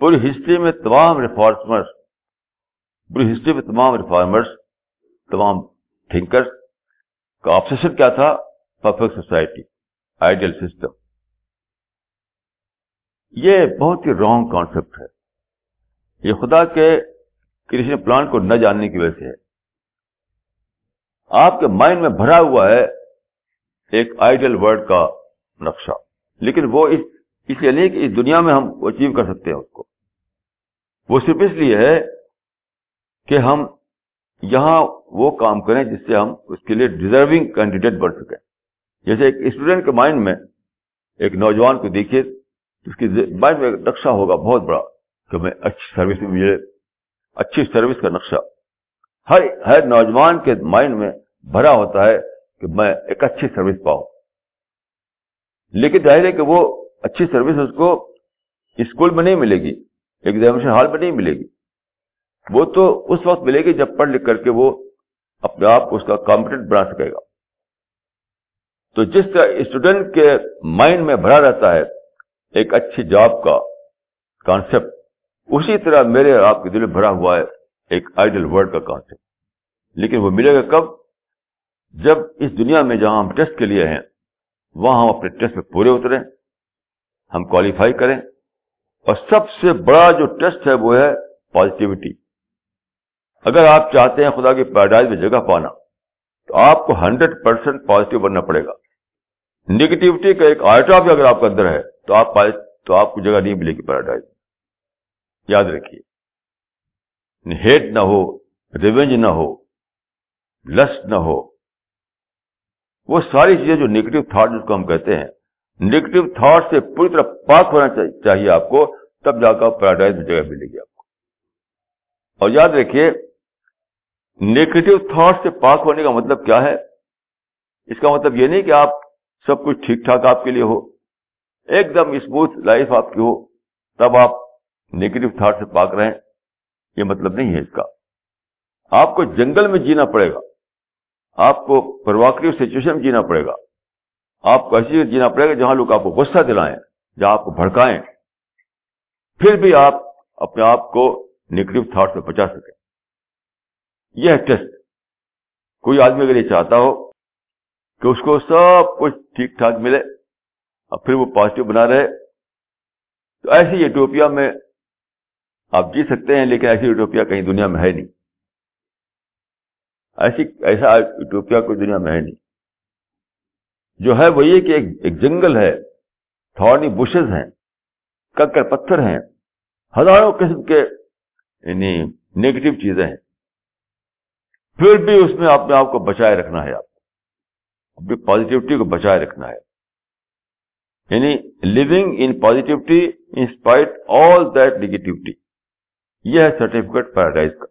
پوری ہسٹری میں تمام ریفارمرس پوری ہسٹری میں تمام ریفارمرس تمام تھنکرس کا آپسیشن کیا تھا؟ پرفیکٹ سوسائٹی آئیڈیل سسٹم یہ بہت ہی رانگ کانسیپٹ ہے۔ یہ خدا کے کرشن پلان کو نہ جاننے کی وجہ سے ہے۔ آپ کے مائنڈ میں بھرا ہوا ہے ایک آئیڈل ورڈ کا نقشہ، لیکن وہ اس اس لیے نہیں کہ اس دنیا میں ہم اچیو کر سکتے ہیں اس کو۔ وہ صرف اس لیے ہے کہ ہم یہاں وہ کام کریں جس سے ہم اس کے لیے ڈیزرونگ کینڈیڈیٹ بن سکیں۔ جیسے ایک اسٹوڈنٹ کے مائنڈ میں ایک نوجوان کو دیکھیے اس کی مائنڈ میں نقشہ ہوگا بہت بڑا کہ میں اچھی سروس میں مجھے اچھی سروس کا نقشہ۔ ہر ہر نوجوان کے مائنڈ میں بھرا ہوتا ہے کہ میں ایک اچھی سروس پاؤں۔ لیکن ظاہر ہے کہ وہ اچھی سروس اس کو اسکول میں نہیں ملے گی۔ ایگزامیشن ہال میں نہیں ملے گی۔ وہ تو اس وقت ملے گی جب پڑھ لکھ کر کے وہ اپنے آپ کو اس کا کمپٹنٹ بنا سکے گا۔ تو جس طرح اسٹوڈنٹ کے مائنڈ میں بھرا رہتا ہے، ایک اچھی جاب کا کانسیپٹ اسی طرح میرے آپ کے دل میں بھرا ہوا ہے ایک آئیڈل ورڈ کا کانسیپٹ لیکن وہ ملے گا کب؟ جب اس دنیا میں جہاں ہم ٹیسٹ کے لیے ہیں، وہاں ہم اپنے ٹیسٹ میں پورے اتریں، ہم کوالیفائی کریں۔ اور سب سے بڑا جو ٹیسٹ ہے وہ ہے پازیٹیوٹی۔ اگر آپ چاہتے ہیں خدا کی پیراڈائز میں جگہ پانا، تو آپ کو ہنڈریڈ پرسینٹ پازیٹیو بننا پڑے گا۔ نگیٹیوٹی کا ایک آئٹا بھی اگر آپ کے اندر ہے، تو آپ تو آپ کو جگہ نہیں ملے گی پیراڈائز یاد رکھیے، ہیٹ نہ ہو، ریونج نہ ہو، لسٹ نہ ہو، وہ ساری چیزیں جو نگیٹو تھاٹ جس کو ہم کہتے ہیں نگیٹو تھاٹ سے پوری طرح پاک ہونا چاہیے آپ کو، تب جا کر پیراڈائز میں جگہ ملے گی آپ کو۔ اور یاد رکھیے نیگیٹو تھاٹ سے پاک ہونے کا مطلب کیا ہے؟ اس کا مطلب یہ نہیں کہ آپ سب کچھ ٹھیک ٹھاک آپ کے لیے ہو، ایک دم اسموتھ لائف آپ کی ہو، تب آپ نیگیٹو تھاٹ سے پاک رہیں۔ یہ مطلب نہیں ہے اس کا۔ آپ کو جنگل میں جینا پڑے گا۔ آپ کو پرواکٹیو سچویشن میں جینا پڑے گا۔ آپ کو ایسی جینا پڑے گا جہاں لوگ آپ کو غصہ دلائیں، جہاں آپ کو بھڑکائیں۔ پھر بھی آپ اپنے آپ کو نیگیٹو تھاٹ سے بچا سکیں۔ یہ ہے ٹیسٹ کوئی آدمی اگر یہ چاہتا ہو کہ اس کو سب کچھ ٹھیک ٹھاک ملے اور پھر وہ پازیٹو بنا رہے، تو ایسی یوٹوپیا میں آپ جی سکتے ہیں، لیکن ایسی یوٹوپیا کہیں دنیا میں ہے نہیں۔ ایسی ایسا یوٹوپیا کوئی دنیا میں ہے نہیں۔ جو ہے وہ یہ کہ ایک جنگل ہے تھورنی بشز ہیں ککر پتھر ہیں، ہزاروں قسم کے یعنی نیگیٹو چیزیں ہیں۔ پھر بھی اس میں اپنے آپ کو بچائے رکھنا ہے آپ کو اپنی پازیٹیوٹی کو بچائے رکھنا ہے۔ یعنی living in positivity in spite all that negativity یہ ہے سرٹیفکیٹ پیراڈائز کا۔